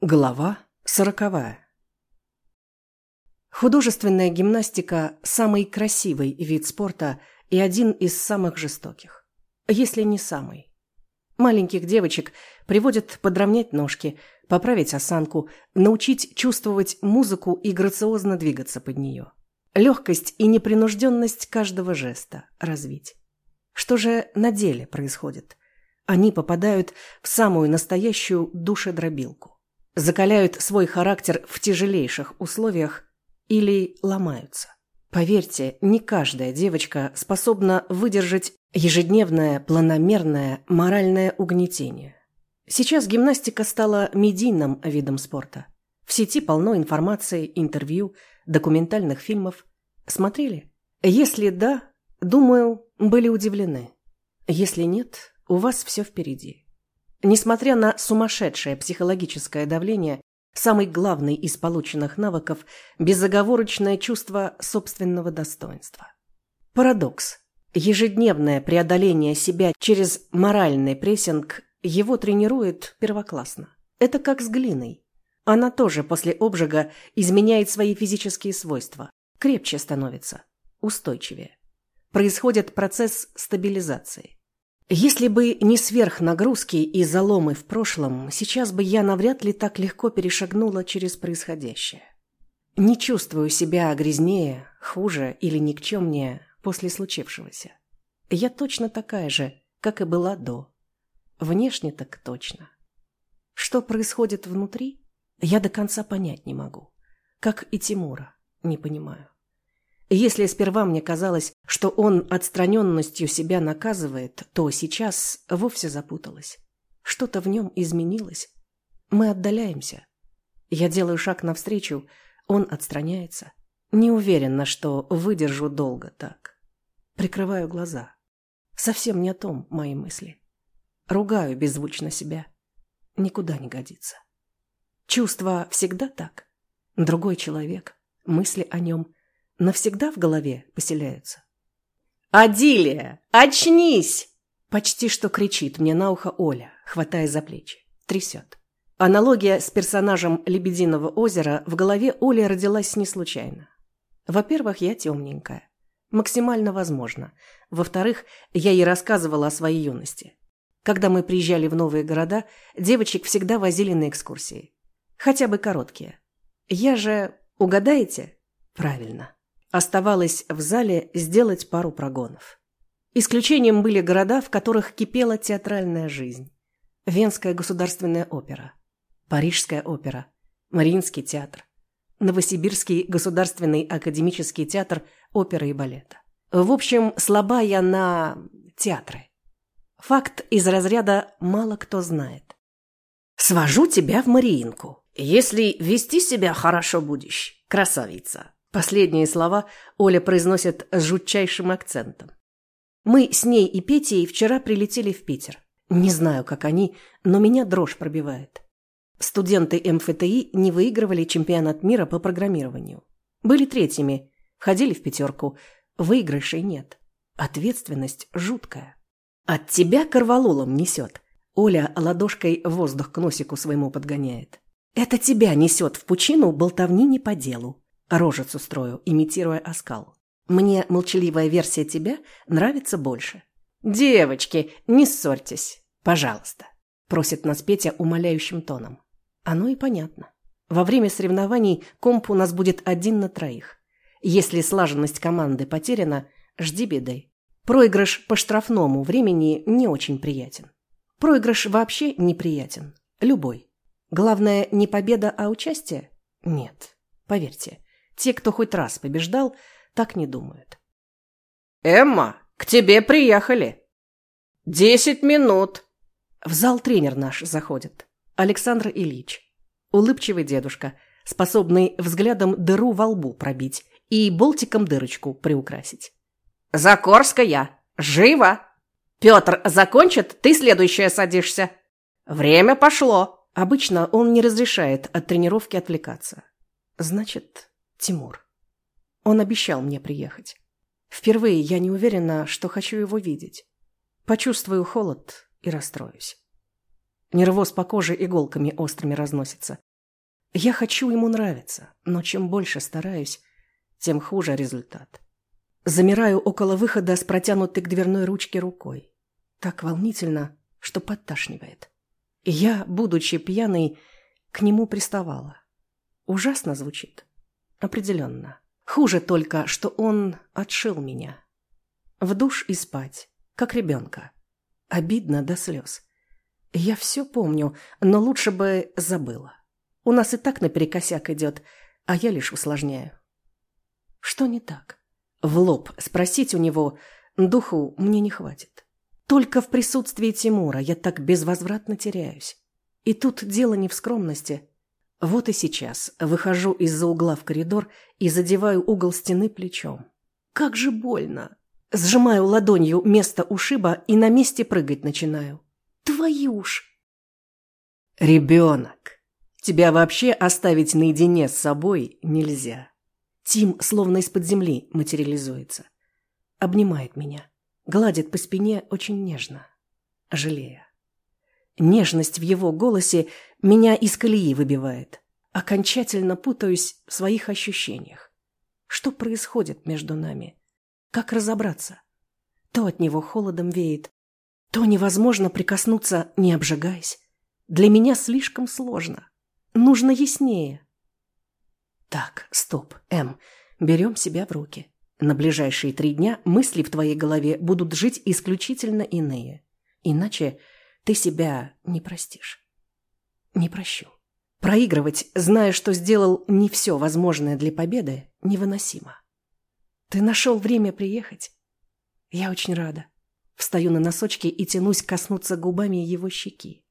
Глава сороковая. Художественная гимнастика – самый красивый вид спорта и один из самых жестоких, если не самый. Маленьких девочек приводят подровнять ножки, поправить осанку, научить чувствовать музыку и грациозно двигаться под нее. Легкость и непринужденность каждого жеста развить. Что же на деле происходит? Они попадают в самую настоящую душедробилку закаляют свой характер в тяжелейших условиях или ломаются. Поверьте, не каждая девочка способна выдержать ежедневное, планомерное моральное угнетение. Сейчас гимнастика стала медийным видом спорта. В сети полно информации, интервью, документальных фильмов. Смотрели? Если да, думаю, были удивлены. Если нет, у вас все впереди. Несмотря на сумасшедшее психологическое давление, самый главный из полученных навыков – безоговорочное чувство собственного достоинства. Парадокс. Ежедневное преодоление себя через моральный прессинг его тренирует первоклассно. Это как с глиной. Она тоже после обжига изменяет свои физические свойства, крепче становится, устойчивее. Происходит процесс стабилизации. Если бы не сверхнагрузки и заломы в прошлом, сейчас бы я навряд ли так легко перешагнула через происходящее. Не чувствую себя грязнее, хуже или никчемнее после случившегося. Я точно такая же, как и была до. Внешне так точно. Что происходит внутри, я до конца понять не могу. Как и Тимура, не понимаю. Если сперва мне казалось, что он отстраненностью себя наказывает, то сейчас вовсе запуталась. Что-то в нем изменилось. Мы отдаляемся. Я делаю шаг навстречу, он отстраняется. Не уверена, что выдержу долго так. Прикрываю глаза. Совсем не о том мои мысли. Ругаю беззвучно себя. Никуда не годится. Чувства всегда так. Другой человек, мысли о нем – навсегда в голове поселяются. «Адилия, очнись!» Почти что кричит мне на ухо Оля, хватая за плечи. Трясет. Аналогия с персонажем «Лебединого озера» в голове Оли родилась не случайно. Во-первых, я темненькая. Максимально возможно. Во-вторых, я ей рассказывала о своей юности. Когда мы приезжали в новые города, девочек всегда возили на экскурсии. Хотя бы короткие. Я же... Угадаете? Правильно. Оставалось в зале сделать пару прогонов. Исключением были города, в которых кипела театральная жизнь. Венская государственная опера, Парижская опера, Мариинский театр, Новосибирский государственный академический театр оперы и балета. В общем, слаба я на театры. Факт из разряда «мало кто знает». «Свожу тебя в Мариинку. Если вести себя хорошо будешь, красавица, Последние слова Оля произносит с жутчайшим акцентом. Мы с ней и Петей вчера прилетели в Питер. Не знаю, как они, но меня дрожь пробивает. Студенты МФТИ не выигрывали чемпионат мира по программированию. Были третьими, входили в пятерку. Выигрышей нет. Ответственность жуткая. От тебя корвалолом несет. Оля ладошкой воздух к носику своему подгоняет. Это тебя несет в пучину болтовни не по делу. Рожицу строю, имитируя оскал. Мне молчаливая версия тебя нравится больше. «Девочки, не ссорьтесь, пожалуйста», – просит нас Петя умоляющим тоном. Оно и понятно. Во время соревнований комп у нас будет один на троих. Если слаженность команды потеряна, жди беды. Проигрыш по штрафному времени не очень приятен. Проигрыш вообще неприятен. Любой. Главное, не победа, а участие? Нет. Поверьте, те, кто хоть раз побеждал, так не думают. «Эмма, к тебе приехали!» «Десять минут!» В зал тренер наш заходит. Александр Ильич. Улыбчивый дедушка, способный взглядом дыру во лбу пробить и болтиком дырочку приукрасить. «Закорская! Живо! Петр закончит, ты следующая садишься. Время пошло!» Обычно он не разрешает от тренировки отвлекаться. Значит, Тимур. Он обещал мне приехать. Впервые я не уверена, что хочу его видеть. Почувствую холод и расстроюсь. Нервоз по коже иголками острыми разносится. Я хочу ему нравиться, но чем больше стараюсь, тем хуже результат. Замираю около выхода с протянутой к дверной ручке рукой. Так волнительно, что подташнивает. И я, будучи пьяной, к нему приставала. Ужасно звучит. Определенно. Хуже только, что он отшил меня. В душ и спать, как ребенка. Обидно до слез. Я все помню, но лучше бы забыла. У нас и так наперекосяк идет, а я лишь усложняю. Что не так? В лоб спросить у него духу мне не хватит. Только в присутствии Тимура я так безвозвратно теряюсь. И тут дело не в скромности. Вот и сейчас выхожу из-за угла в коридор и задеваю угол стены плечом. Как же больно! Сжимаю ладонью место ушиба и на месте прыгать начинаю. Твою ж! Ребенок! Тебя вообще оставить наедине с собой нельзя. Тим словно из-под земли материализуется. Обнимает меня. Гладит по спине очень нежно. Жалея. Нежность в его голосе меня из колеи выбивает. Окончательно путаюсь в своих ощущениях. Что происходит между нами? Как разобраться? То от него холодом веет, то невозможно прикоснуться, не обжигаясь. Для меня слишком сложно. Нужно яснее. Так, стоп, М. Берем себя в руки. На ближайшие три дня мысли в твоей голове будут жить исключительно иные. Иначе ты себя не простишь. Не прощу. Проигрывать, зная, что сделал не все возможное для победы, невыносимо. Ты нашел время приехать? Я очень рада. Встаю на носочки и тянусь коснуться губами его щеки.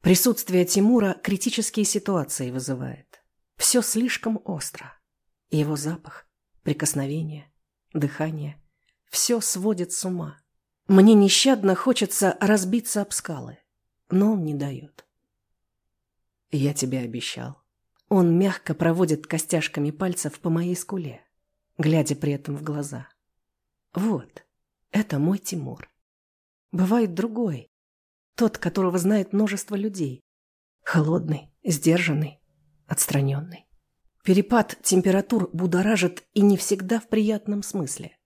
Присутствие Тимура критические ситуации вызывает. Все слишком остро. Его запах, прикосновение, дыхание. Все сводит с ума. Мне нещадно хочется разбиться об скалы, но он не дает. Я тебе обещал. Он мягко проводит костяшками пальцев по моей скуле, глядя при этом в глаза. Вот, это мой Тимур. Бывает другой, тот, которого знает множество людей. Холодный, сдержанный, отстраненный. Перепад температур будоражит и не всегда в приятном смысле.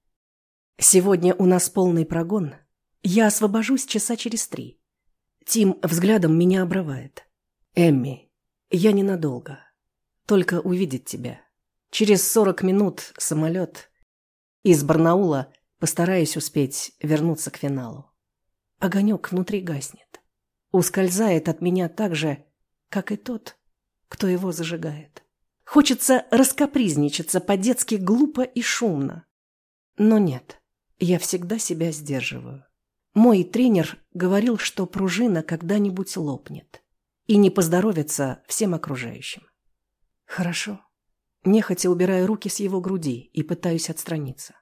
Сегодня у нас полный прогон. Я освобожусь часа через три. Тим взглядом меня обрывает. Эмми, я ненадолго. Только увидеть тебя. Через сорок минут самолет. Из Барнаула постараюсь успеть вернуться к финалу. Огонек внутри гаснет. Ускользает от меня так же, как и тот, кто его зажигает. Хочется раскопризничаться по-детски глупо и шумно. Но нет, я всегда себя сдерживаю. Мой тренер говорил, что пружина когда-нибудь лопнет. И не поздоровится всем окружающим. Хорошо. Нехотя убираю руки с его груди и пытаюсь отстраниться.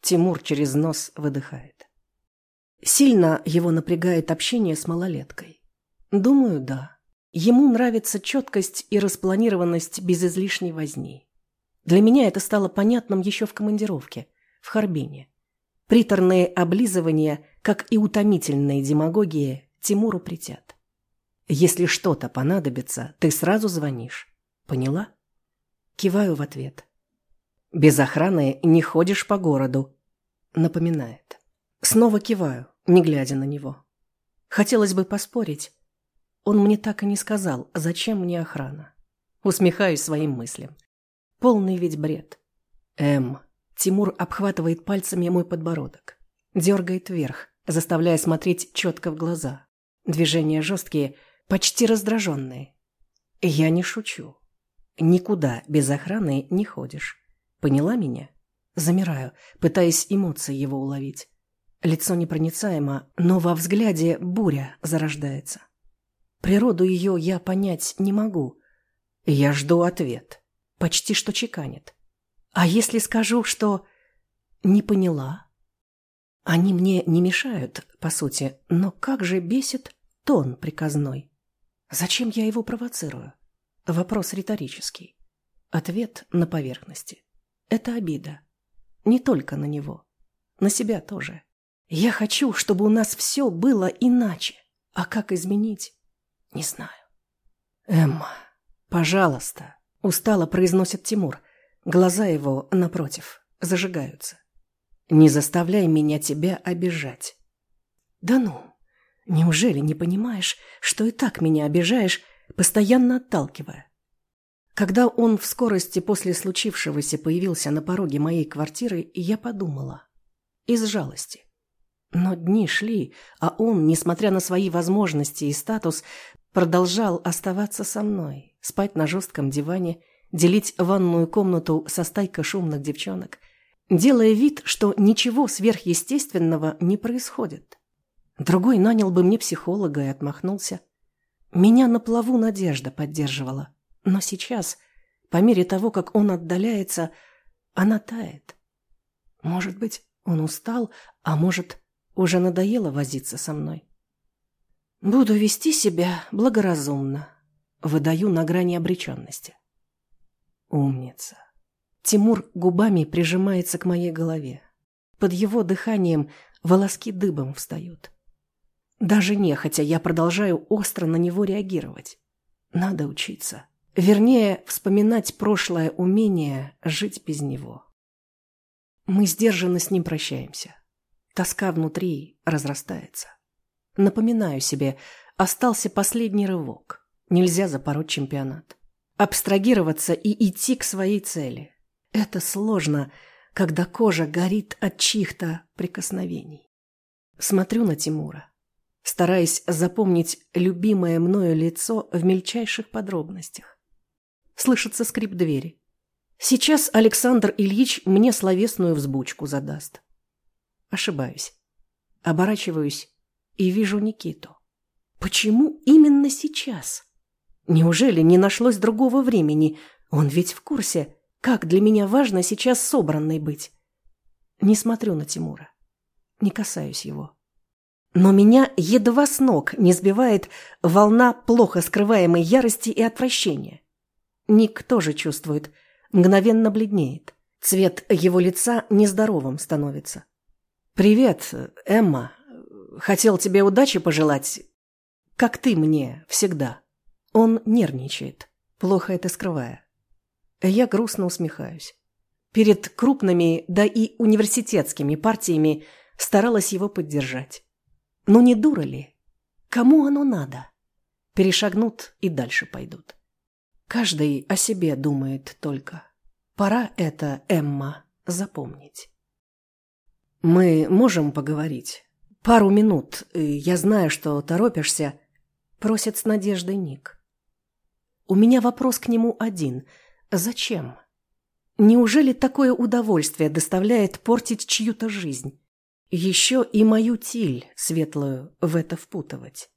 Тимур через нос выдыхает. Сильно его напрягает общение с малолеткой. Думаю, да. Ему нравится четкость и распланированность без излишней возни. Для меня это стало понятным еще в командировке, в Харбине. Приторные облизывания, как и утомительные демагогии, Тимуру притят. Если что-то понадобится, ты сразу звонишь. Поняла? Киваю в ответ. Без охраны не ходишь по городу. Напоминает. Снова киваю, не глядя на него. Хотелось бы поспорить, он мне так и не сказал, зачем мне охрана. Усмехаюсь своим мыслям. Полный ведь бред. Эм. Тимур обхватывает пальцами мой подбородок. Дергает вверх, заставляя смотреть четко в глаза. Движения жесткие, почти раздраженные. Я не шучу. Никуда без охраны не ходишь. Поняла меня? Замираю, пытаясь эмоции его уловить. Лицо непроницаемо, но во взгляде буря зарождается. Природу ее я понять не могу. Я жду ответ. Почти что чеканит. А если скажу, что не поняла? Они мне не мешают, по сути, но как же бесит тон приказной. Зачем я его провоцирую? Вопрос риторический. Ответ на поверхности. Это обида. Не только на него. На себя тоже. Я хочу, чтобы у нас все было иначе. А как изменить? Не знаю. Эмма. «Пожалуйста», – устало произносит Тимур. Глаза его, напротив, зажигаются. «Не заставляй меня тебя обижать». «Да ну, неужели не понимаешь, что и так меня обижаешь, постоянно отталкивая?» Когда он в скорости после случившегося появился на пороге моей квартиры, я подумала. Из жалости. Но дни шли, а он, несмотря на свои возможности и статус, продолжал оставаться со мной, спать на жестком диване, делить ванную комнату со стайкой шумных девчонок, делая вид, что ничего сверхъестественного не происходит. Другой нанял бы мне психолога и отмахнулся. Меня на плаву надежда поддерживала. Но сейчас, по мере того, как он отдаляется, она тает. Может быть, он устал, а может, уже надоело возиться со мной. Буду вести себя благоразумно. Выдаю на грани обреченности. Умница. Тимур губами прижимается к моей голове. Под его дыханием волоски дыбом встают. Даже нехотя я продолжаю остро на него реагировать. Надо учиться. Вернее, вспоминать прошлое умение жить без него. Мы сдержанно с ним прощаемся. Тоска внутри разрастается. Напоминаю себе, остался последний рывок. Нельзя запороть чемпионат. Абстрагироваться и идти к своей цели. Это сложно, когда кожа горит от чьих-то прикосновений. Смотрю на Тимура, стараясь запомнить любимое мною лицо в мельчайших подробностях. Слышится скрип двери. Сейчас Александр Ильич мне словесную взбучку задаст. Ошибаюсь. Оборачиваюсь и вижу Никиту. Почему именно сейчас? Неужели не нашлось другого времени? Он ведь в курсе, как для меня важно сейчас собранной быть. Не смотрю на Тимура. Не касаюсь его. Но меня едва с ног не сбивает волна плохо скрываемой ярости и отвращения. Ник тоже чувствует, мгновенно бледнеет. Цвет его лица нездоровым становится. «Привет, Эмма. Хотел тебе удачи пожелать, как ты мне всегда». Он нервничает, плохо это скрывая. Я грустно усмехаюсь. Перед крупными, да и университетскими партиями старалась его поддержать. Ну не дура ли? Кому оно надо? Перешагнут и дальше пойдут. Каждый о себе думает только. Пора это, Эмма, запомнить. Мы можем поговорить? Пару минут. Я знаю, что торопишься. Просит с надеждой Ник. У меня вопрос к нему один. Зачем? Неужели такое удовольствие доставляет портить чью-то жизнь? Еще и мою тиль светлую в это впутывать.